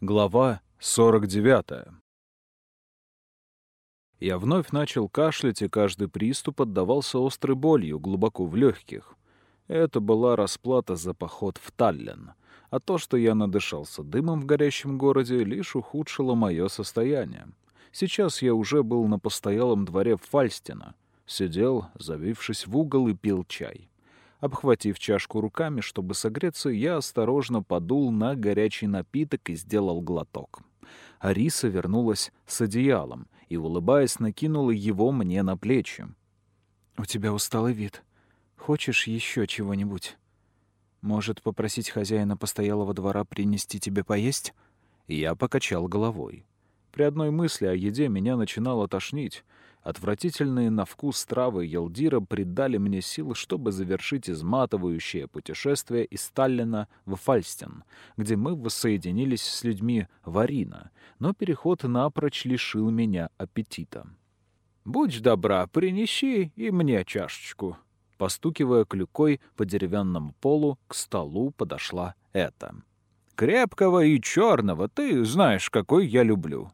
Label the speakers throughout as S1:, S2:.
S1: Глава 49. Я вновь начал кашлять, и каждый приступ отдавался острой болью глубоко в легких. Это была расплата за поход в Таллин. А то, что я надышался дымом в горящем городе, лишь ухудшило мое состояние. Сейчас я уже был на постоялом дворе Фальстина. Сидел, завившись в угол, и пил чай. Обхватив чашку руками, чтобы согреться, я осторожно подул на горячий напиток и сделал глоток. Ариса вернулась с одеялом и, улыбаясь, накинула его мне на плечи. «У тебя усталый вид. Хочешь еще чего-нибудь? Может, попросить хозяина постоялого двора принести тебе поесть?» Я покачал головой. При одной мысли о еде меня начинало тошнить, Отвратительные на вкус травы Елдира придали мне сил, чтобы завершить изматывающее путешествие из Сталлина в Фальстен, где мы воссоединились с людьми Варина, но переход напрочь лишил меня аппетита. «Будь добра, принеси и мне чашечку». Постукивая клюкой по деревянному полу, к столу подошла эта. «Крепкого и черного, ты знаешь, какой я люблю.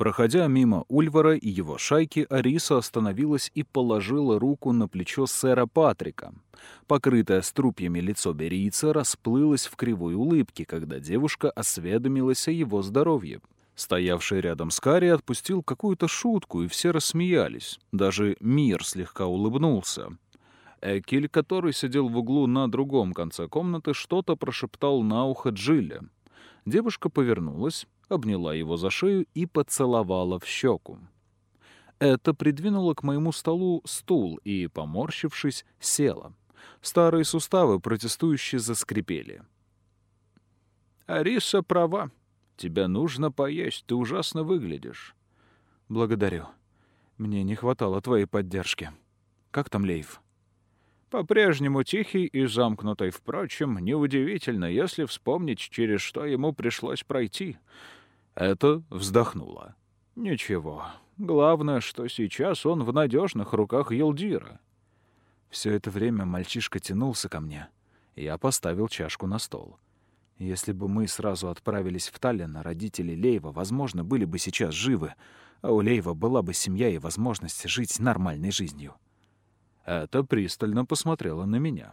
S1: Проходя мимо Ульвара и его шайки, Ариса остановилась и положила руку на плечо сэра Патрика. Покрытое струпьями лицо берийца расплылось в кривой улыбке, когда девушка осведомилась о его здоровье. Стоявший рядом с Карри отпустил какую-то шутку, и все рассмеялись. Даже Мир слегка улыбнулся. Экиль, который сидел в углу на другом конце комнаты, что-то прошептал на ухо Джилля. Девушка повернулась, обняла его за шею и поцеловала в щеку. Это придвинуло к моему столу стул и, поморщившись, села. Старые суставы протестующие заскрипели. «Ариса права. Тебе нужно поесть, ты ужасно выглядишь». «Благодарю. Мне не хватало твоей поддержки. Как там Лейв?» По-прежнему тихий и замкнутый, впрочем, неудивительно, если вспомнить, через что ему пришлось пройти. Это вздохнула. Ничего. Главное, что сейчас он в надежных руках Елдира. Все это время мальчишка тянулся ко мне. Я поставил чашку на стол. Если бы мы сразу отправились в Таллин, родители Лейва, возможно, были бы сейчас живы, а у Лейва была бы семья и возможность жить нормальной жизнью. Это пристально посмотрела на меня.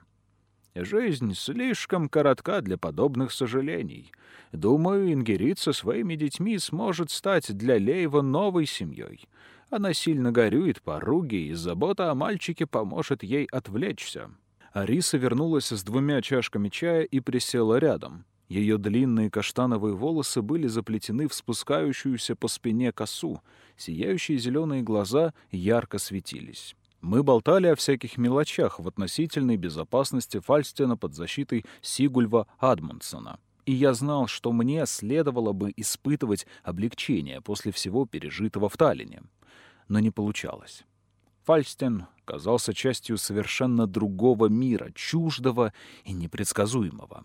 S1: Жизнь слишком коротка для подобных сожалений. Думаю, Ингерит со своими детьми сможет стать для Лейва новой семьей. Она сильно горюет по Руге, и забота о мальчике поможет ей отвлечься. Ариса вернулась с двумя чашками чая и присела рядом. Ее длинные каштановые волосы были заплетены в спускающуюся по спине косу, сияющие зеленые глаза ярко светились. Мы болтали о всяких мелочах в относительной безопасности Фальстена под защитой Сигульва Адмундсона. И я знал, что мне следовало бы испытывать облегчение после всего пережитого в Таллине. Но не получалось. Фальстен казался частью совершенно другого мира, чуждого и непредсказуемого.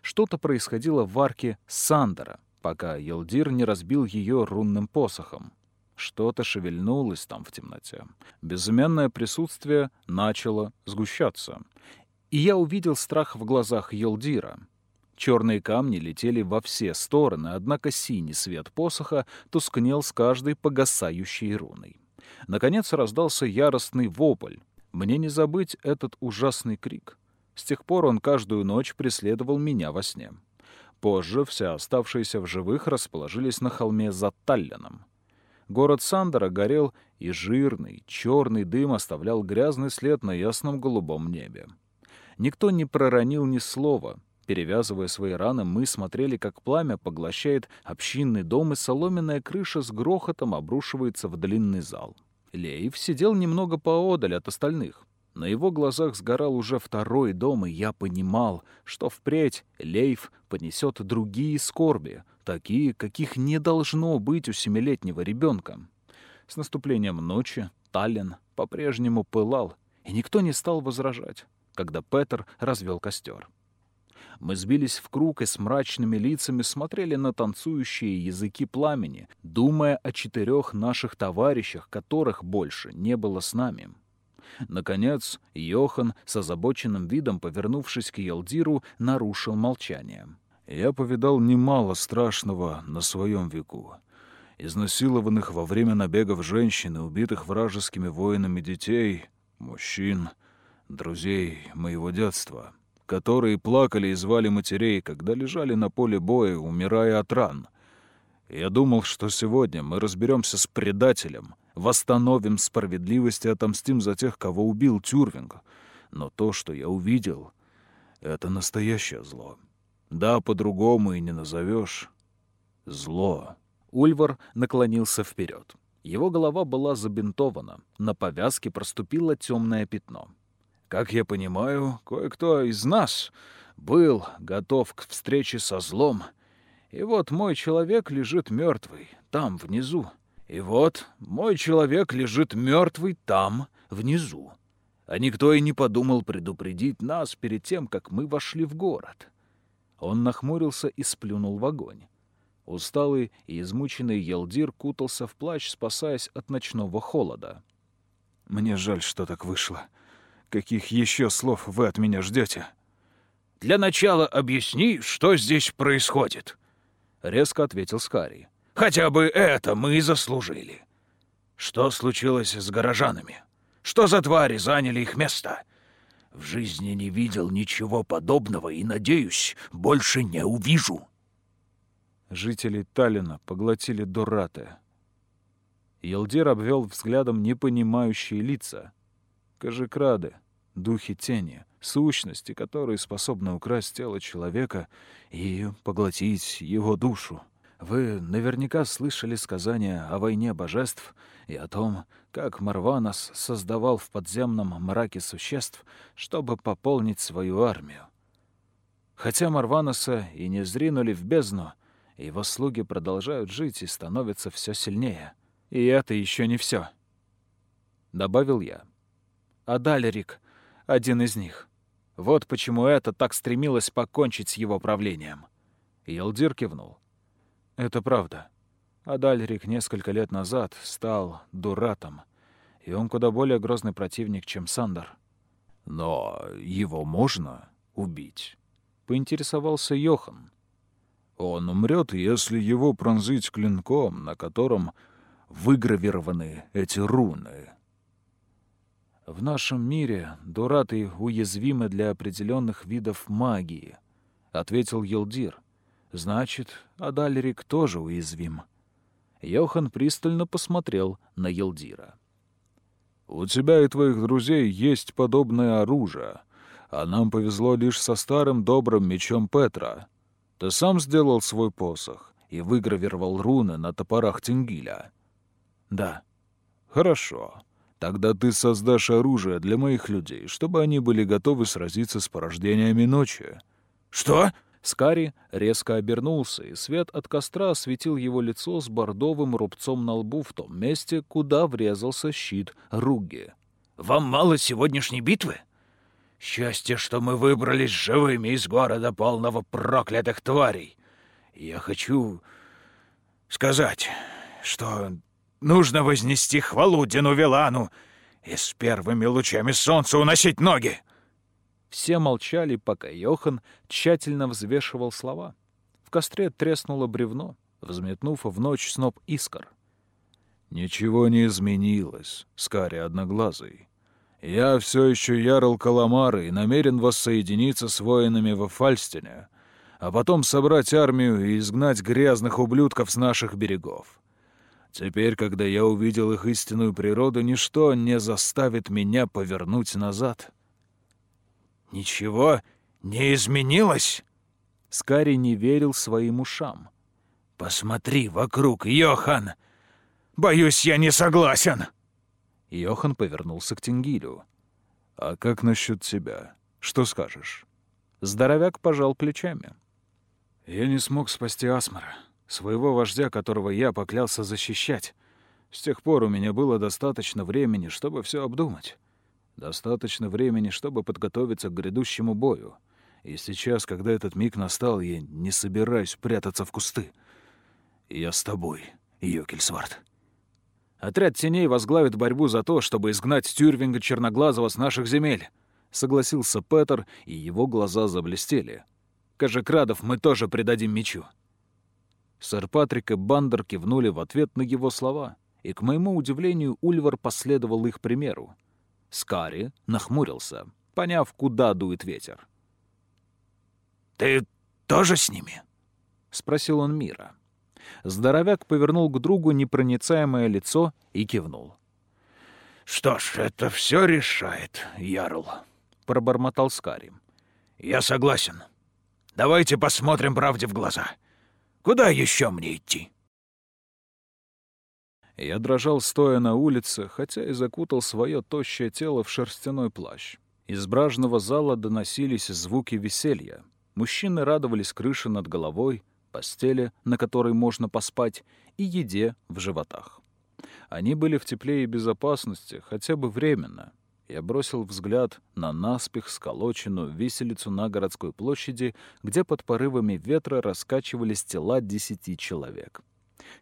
S1: Что-то происходило в арке Сандера, пока Елдир не разбил ее рунным посохом. Что-то шевельнулось там в темноте. Безымянное присутствие начало сгущаться. И я увидел страх в глазах Елдира. Черные камни летели во все стороны, однако синий свет посоха тускнел с каждой погасающей руной. Наконец раздался яростный вопль. Мне не забыть этот ужасный крик. С тех пор он каждую ночь преследовал меня во сне. Позже все оставшиеся в живых расположились на холме за Таллином. Город Сандера горел, и жирный, черный дым оставлял грязный след на ясном голубом небе. Никто не проронил ни слова. Перевязывая свои раны, мы смотрели, как пламя поглощает общинный дом, и соломенная крыша с грохотом обрушивается в длинный зал. Лейв сидел немного поодаль от остальных. На его глазах сгорал уже второй дом, и я понимал, что впредь Лейв понесет другие скорби, такие, каких не должно быть у семилетнего ребенка. С наступлением ночи Таллин по-прежнему пылал, и никто не стал возражать, когда Петер развел костер. Мы сбились в круг и с мрачными лицами смотрели на танцующие языки пламени, думая о четырех наших товарищах, которых больше не было с нами. Наконец, Йохан с озабоченным видом, повернувшись к Елдиру, нарушил молчание. Я повидал немало страшного на своем веку. Изнасилованных во время набегов женщин и убитых вражескими воинами детей, мужчин, друзей моего детства, которые плакали и звали матерей, когда лежали на поле боя, умирая от ран. Я думал, что сегодня мы разберемся с предателем, восстановим справедливость и отомстим за тех, кого убил Тюрвинг. Но то, что я увидел, — это настоящее зло. Да, по-другому и не назовешь. Зло.
S2: Ульвар наклонился вперед. Его голова была забинтована, на повязке проступило темное пятно.
S1: Как я понимаю, кое-кто из нас был готов к встрече со злом. И вот мой человек лежит мертвый там, внизу. И вот мой человек лежит мертвый там, внизу. А никто и не подумал предупредить нас перед тем, как мы вошли в город. Он нахмурился и сплюнул в огонь. Усталый и измученный Елдир кутался в плащ, спасаясь от ночного холода. «Мне жаль, что так вышло. Каких еще слов вы от меня ждете?»
S3: «Для начала объясни, что здесь происходит», — резко ответил Скари. «Хотя бы это мы заслужили. Что случилось с горожанами? Что за твари заняли их место? В жизни не видел ничего подобного и, надеюсь, больше не увижу».
S1: Жители Таллина поглотили Дураты. Елдир обвел взглядом непонимающие лица. Кожекрады, духи тени, сущности, которые способны украсть тело человека и поглотить его душу. Вы наверняка слышали сказания о войне божеств и о том, как Марванос создавал в подземном мраке существ, чтобы пополнить свою армию. Хотя Марваноса и не зринули в бездну, его слуги продолжают жить и становятся все сильнее. И это еще не все. Добавил я. А Далерик — один из них. Вот почему это так стремилось покончить с его правлением. Елдир кивнул. Это правда. Адальрик несколько лет назад стал дуратом, и он куда более грозный противник, чем Сандер.
S3: Но его можно убить?
S1: Поинтересовался Йохан. Он умрет, если его пронзить клинком, на котором выгравированы эти руны. В нашем мире дураты уязвимы для определенных видов магии, ответил Елдир. Значит, Адальрик тоже уязвим. Йохан пристально посмотрел на Елдира. «У тебя и твоих друзей есть подобное оружие, а нам повезло лишь со старым добрым мечом Петра. Ты сам сделал свой посох и выгравировал руны на топорах Тенгиля?» «Да». «Хорошо. Тогда ты создашь оружие для моих людей, чтобы они были готовы сразиться с порождениями ночи».
S3: «Что?»
S2: Скари резко обернулся, и свет от костра осветил его лицо с бордовым рубцом на лбу в том месте, куда врезался щит Руги.
S3: «Вам мало сегодняшней битвы? Счастье, что мы выбрались живыми из города, полного проклятых тварей. Я хочу сказать, что нужно вознести хвалу Дину Вилану и с первыми лучами солнца уносить ноги.
S2: Все молчали, пока Йохан тщательно взвешивал слова. В костре треснуло бревно, взметнув в ночь сноп искр.
S1: «Ничего не изменилось, Скари Одноглазый. Я все еще ярл Каламары и намерен воссоединиться с воинами во Фальстине, а потом собрать армию и изгнать грязных ублюдков с наших берегов. Теперь, когда я увидел их истинную природу, ничто не заставит меня повернуть назад».
S3: «Ничего не изменилось?»
S2: Скари не верил своим ушам.
S3: «Посмотри вокруг, Йохан! Боюсь, я не согласен!»
S2: Йохан повернулся к Тенгилю.
S1: «А как насчет тебя? Что скажешь?»
S2: Здоровяк пожал плечами.
S1: «Я не смог спасти Асмара, своего вождя, которого я поклялся защищать. С тех пор у меня было достаточно времени, чтобы все обдумать. Достаточно времени, чтобы подготовиться к грядущему бою. И сейчас, когда этот миг настал, я не собираюсь прятаться в кусты. Я с тобой, Йокельсвард».
S2: Отряд теней возглавит борьбу за то, чтобы изгнать Тюрвинга Черноглазого с наших земель», — согласился Петер, и его глаза заблестели.
S3: кожекрадов мы тоже предадим мечу».
S2: Сэр Патрик и Бандер кивнули в ответ на его слова, и, к моему удивлению, Ульвар последовал их примеру. Скари нахмурился, поняв, куда дует ветер.
S3: «Ты тоже с ними?»
S2: — спросил он Мира. Здоровяк повернул к другу непроницаемое лицо и кивнул.
S3: «Что ж, это все решает, Ярл», — пробормотал Скари. «Я согласен. Давайте посмотрим правде в глаза. Куда еще мне идти?»
S2: Я дрожал, стоя на улице, хотя и закутал свое тощее тело в шерстяной плащ. Из бражного зала доносились звуки веселья. Мужчины радовались крыше над головой, постели, на которой можно поспать, и еде в животах. Они были в тепле и безопасности, хотя бы временно. Я бросил взгляд на наспех сколоченную виселицу на городской площади, где под порывами ветра раскачивались тела десяти человек.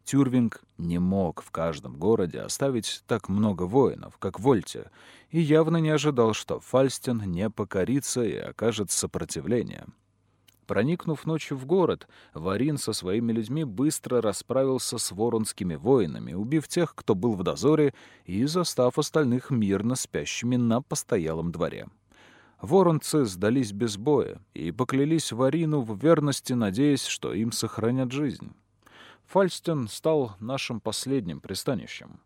S2: Тюрвинг не мог в каждом городе оставить так много воинов, как Вольте, и явно не ожидал, что Фальстен не покорится и окажет сопротивление. Проникнув ночью в город, Варин со своими людьми быстро расправился с воронскими воинами, убив тех, кто был в дозоре, и застав остальных мирно спящими на постоялом дворе. Воронцы сдались без боя и поклялись Варину в верности, надеясь, что им сохранят жизнь. Фальстен стал нашим последним пристанищем.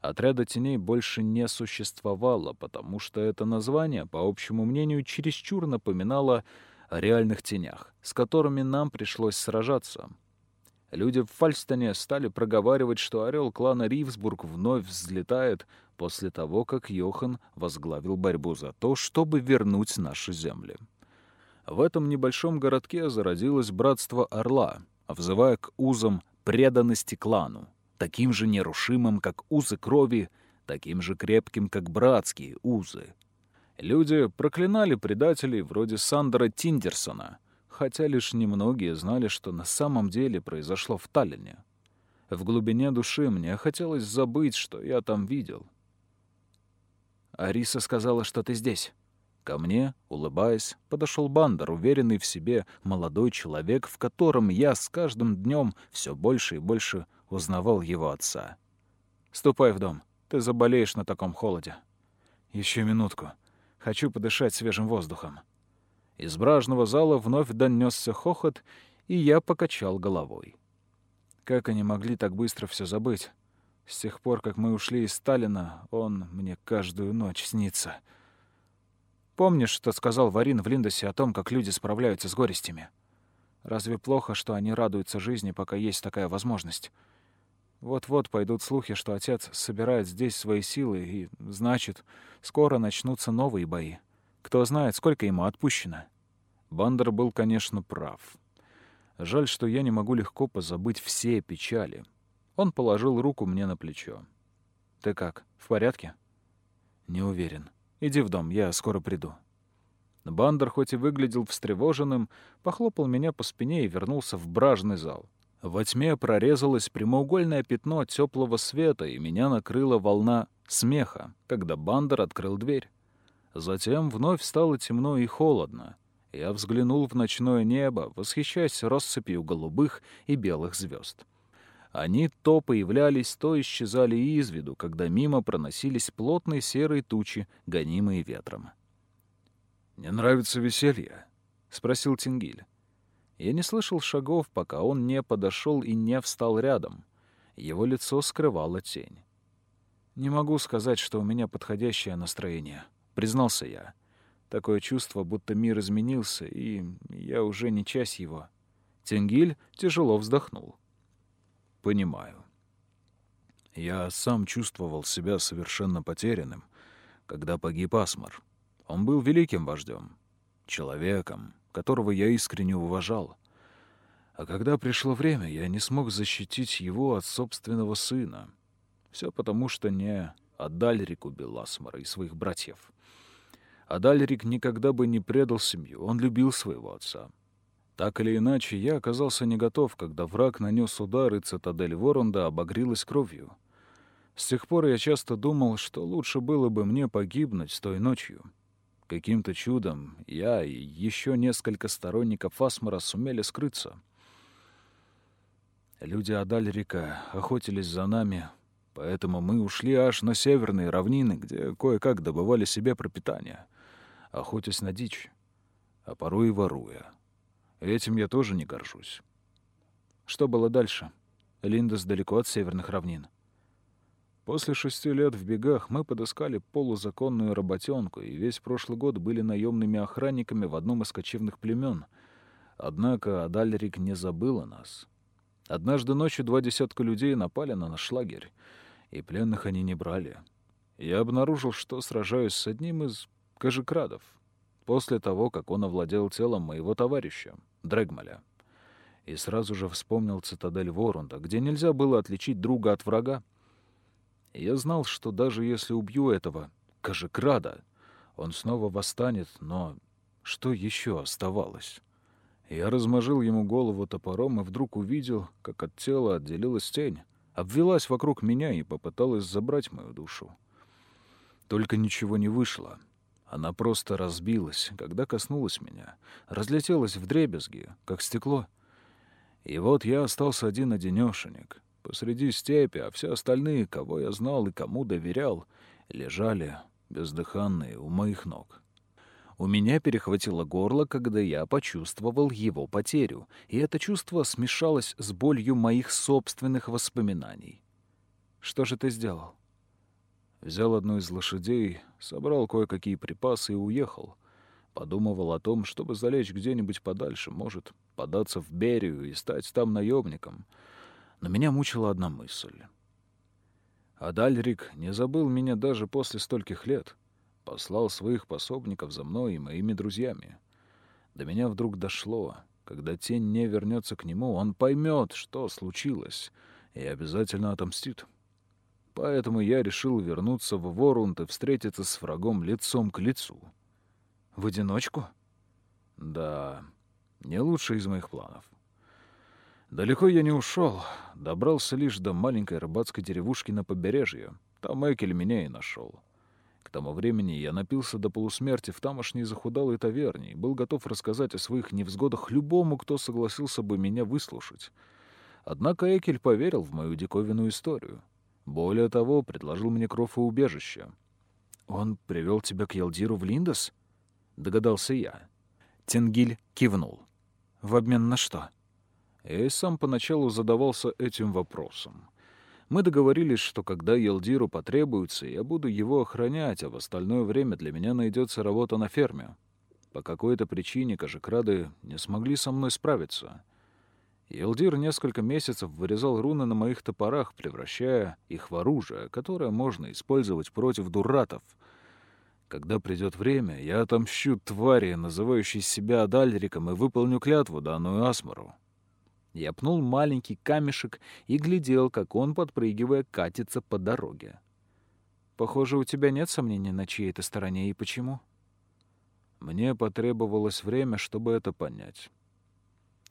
S2: Отряда теней больше не существовало, потому что это название, по общему мнению, чересчур напоминало о реальных тенях, с которыми нам пришлось сражаться. Люди в Фальстоне стали проговаривать, что орел клана Ривсбург вновь взлетает после того, как Йохан возглавил борьбу за то, чтобы вернуть наши земли. В этом небольшом городке зародилось братство Орла, взывая к узам преданности клану, таким же нерушимым, как узы крови, таким же крепким, как братские узы. Люди проклинали предателей вроде Сандера Тиндерсона, хотя лишь немногие знали, что на самом деле произошло в Таллине. В глубине души мне хотелось забыть, что я там видел. «Ариса сказала, что ты здесь». Ко мне, улыбаясь, подошел Бандер, уверенный в себе молодой человек, в котором я с каждым днем все больше и больше узнавал его отца. «Ступай в дом. Ты заболеешь на таком холоде». Еще минутку. Хочу подышать свежим воздухом». Из бражного зала вновь донесся хохот, и я покачал головой. Как они могли так быстро все забыть? С тех пор, как мы ушли из Сталина, он мне каждую ночь снится. Помнишь, что сказал Варин в Линдосе о том, как люди справляются с горестями? Разве плохо, что они радуются жизни, пока есть такая возможность? Вот-вот пойдут слухи, что отец собирает здесь свои силы, и, значит, скоро начнутся новые бои. Кто знает, сколько ему отпущено. Бандер был, конечно, прав. Жаль, что я не могу легко позабыть все печали. Он положил руку мне на плечо. «Ты как, в порядке?» «Не уверен. Иди в дом, я скоро приду». Бандер, хоть и выглядел встревоженным, похлопал меня по спине и вернулся в бражный зал. Во тьме прорезалось прямоугольное пятно теплого света, и меня накрыла волна смеха, когда Бандер открыл дверь. Затем вновь стало темно и холодно. Я взглянул в ночное небо, восхищаясь россыпью голубых и белых звезд. Они то появлялись, то исчезали из виду, когда мимо проносились плотные серые тучи, гонимые ветром.
S1: «Не нравится веселье?» — спросил Тингиль.
S2: Я не слышал шагов, пока он не подошел и не встал рядом. Его лицо скрывало тень. «Не могу сказать, что у меня подходящее настроение», — признался я. Такое чувство, будто мир изменился, и я уже не часть его. Тенгиль тяжело вздохнул.
S1: «Понимаю. Я сам чувствовал себя совершенно потерянным, когда погиб Асмар. Он был великим вождем, человеком, которого я искренне уважал. А когда пришло время, я не смог защитить его от собственного сына. Все потому, что не Адальрик убил Асмара и своих братьев. Адальрик никогда бы не предал семью, он любил своего отца. Так или иначе, я оказался не готов, когда враг нанес удар, и цитадель Воронда обогрелась кровью. С тех пор я часто думал, что лучше было бы мне погибнуть той ночью —
S2: Каким-то чудом я и еще несколько сторонников Асмара сумели скрыться. Люди Адальрика охотились за нами, поэтому мы ушли аж на северные равнины, где кое-как добывали себе пропитание, охотясь на дичь, а порой и воруя. Этим я тоже не горжусь.
S1: Что было дальше? Линдос далеко от северных равнин.
S2: После шести лет в бегах мы подыскали полузаконную работенку и весь прошлый год были наемными охранниками в одном из кочевных племен. Однако Адальрик не забыл о нас. Однажды ночью два десятка людей напали на наш лагерь, и пленных они не брали. Я обнаружил, что сражаюсь с одним из кожекрадов, после того, как он овладел телом моего товарища, Дрэгмаля. И сразу же вспомнил цитадель Ворунда, где нельзя было отличить друга от врага, я знал, что даже если убью этого Кожекрада, он снова восстанет, но что еще оставалось? Я размажил ему голову топором и вдруг увидел, как от тела отделилась тень, обвелась вокруг меня и попыталась забрать мою душу. Только ничего не вышло. Она просто разбилась, когда коснулась меня, разлетелась в дребезги, как стекло. И вот я остался один-одинешенек, посреди степи, а все остальные, кого я знал и кому доверял, лежали бездыханные у моих ног. У меня перехватило горло, когда я почувствовал его потерю, и это чувство смешалось с болью моих собственных воспоминаний. Что же ты сделал? Взял одну из лошадей, собрал кое-какие припасы и уехал. Подумывал о том, чтобы залечь где-нибудь подальше, может, податься в Берию и стать там наемником — но меня мучила одна мысль. Адальрик не забыл меня даже после стольких лет. Послал своих пособников за мной и моими друзьями. До меня вдруг дошло. Когда тень не вернется к нему, он поймет, что случилось, и обязательно отомстит. Поэтому я решил вернуться в Ворунд и встретиться с врагом лицом к лицу.
S1: В одиночку?
S2: Да, не лучший из моих планов. Далеко я не ушел, добрался лишь до маленькой рыбацкой деревушки на побережье. Там Экель меня и нашел. К тому времени я напился до полусмерти в тамошней захудалой таверне и был готов рассказать о своих невзгодах любому, кто согласился бы меня выслушать. Однако Экель поверил в мою диковинную историю. Более того, предложил мне кров и убежище.
S1: «Он привел тебя к Ялдиру в Линдос?» — догадался я.
S2: Тенгиль кивнул.
S1: «В обмен на что?»
S2: Я и сам поначалу задавался этим вопросом. Мы договорились, что когда Елдиру потребуется, я буду его охранять, а в остальное время для меня найдется работа на ферме. По какой-то причине кожекрады не смогли со мной справиться. Елдир несколько месяцев вырезал руны на моих топорах, превращая их в оружие, которое можно использовать против дуратов. Когда придет время, я отомщу твари, называющие себя Адальриком, и выполню клятву, данную Асмару. Я пнул маленький камешек и глядел, как он, подпрыгивая, катится по дороге.
S1: «Похоже, у тебя нет сомнений, на чьей то стороне и почему?»
S2: Мне потребовалось время, чтобы это понять.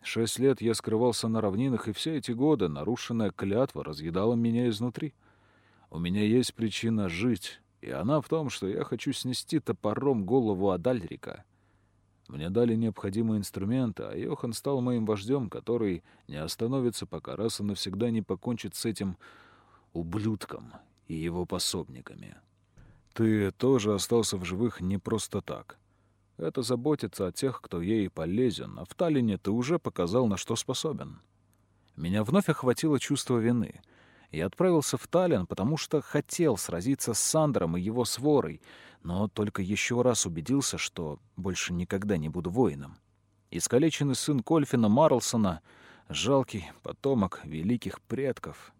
S2: Шесть лет я скрывался на равнинах, и все эти годы нарушенная клятва разъедала меня изнутри. У меня есть причина жить, и она в том, что я хочу снести топором голову Адальрика. Мне дали необходимые инструменты, а Йохан стал моим вождем, который не остановится, пока раз и навсегда не покончит с этим ублюдком и его пособниками. Ты тоже остался в живых не просто так. Это заботится о тех, кто ей полезен, а в Таллине ты уже показал, на что способен. Меня вновь охватило чувство вины. Я отправился в Таллин, потому что хотел сразиться с Сандером и его сворой, но только еще раз убедился, что больше никогда не буду воином. Искалеченный сын Кольфина Марлсона — жалкий потомок великих предков.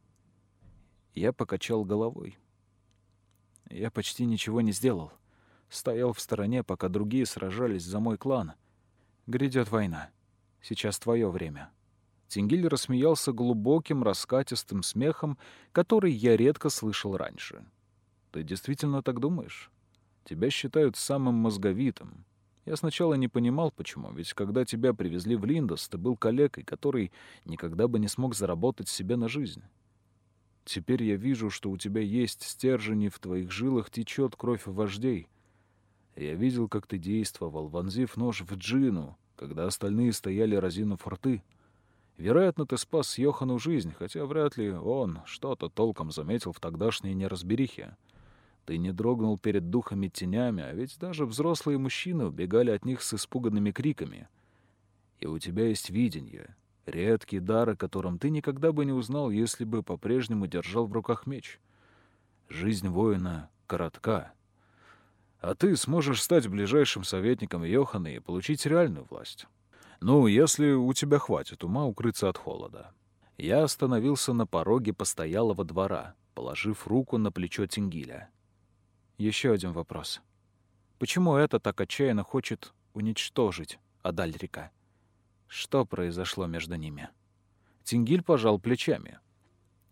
S2: Я покачал головой. Я почти ничего не сделал. Стоял в стороне, пока другие сражались за мой клан.
S1: Грядет война. Сейчас твое время.
S2: Тингиль рассмеялся глубоким, раскатистым смехом, который я редко слышал раньше. «Ты действительно так думаешь?» Тебя считают самым мозговитым. Я сначала не понимал, почему, ведь когда тебя привезли в Линдос, ты был калекой, который никогда бы не смог заработать себе на жизнь. Теперь я вижу, что у тебя есть стержень, и в твоих жилах течет кровь вождей. Я видел, как ты действовал, вонзив нож в Джину, когда остальные стояли разинув рты. Вероятно, ты спас Йохану жизнь, хотя вряд ли он что-то толком заметил в тогдашней неразберихе. Ты не дрогнул перед духами-тенями, а ведь даже взрослые мужчины убегали от них с испуганными криками. И у тебя есть видение, редкий дар, о котором ты никогда бы не узнал, если бы по-прежнему держал в руках меч. Жизнь воина коротка. А ты сможешь стать ближайшим советником Йохана и получить реальную власть. Ну, если у тебя хватит ума укрыться от холода. Я остановился на пороге постоялого двора, положив руку на плечо Тингиля. Еще один вопрос. Почему это так отчаянно хочет уничтожить Адальрика? Что произошло между ними? Тингиль пожал плечами.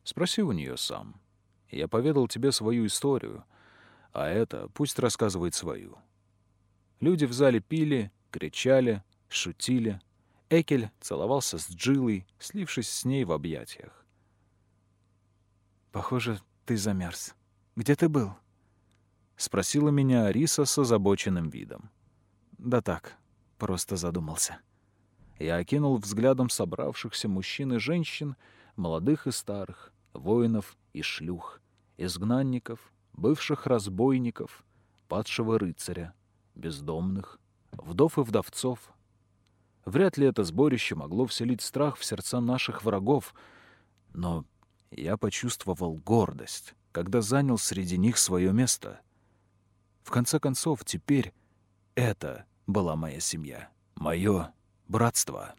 S2: Спроси у нее сам. Я поведал тебе свою историю, а это пусть рассказывает свою. Люди в зале пили, кричали, шутили. Экель целовался с Джилой, слившись с ней в объятиях. «Похоже, ты замерз. Где ты был?» — спросила меня Ариса с озабоченным видом. «Да так, просто задумался». Я окинул взглядом собравшихся мужчин и женщин, молодых и старых, воинов и шлюх, изгнанников, бывших разбойников, падшего рыцаря, бездомных, вдов и вдовцов. Вряд ли это сборище могло вселить страх в сердца наших врагов, но я почувствовал гордость, когда занял среди них свое место — в конце концов, теперь это была моя семья, мое братство.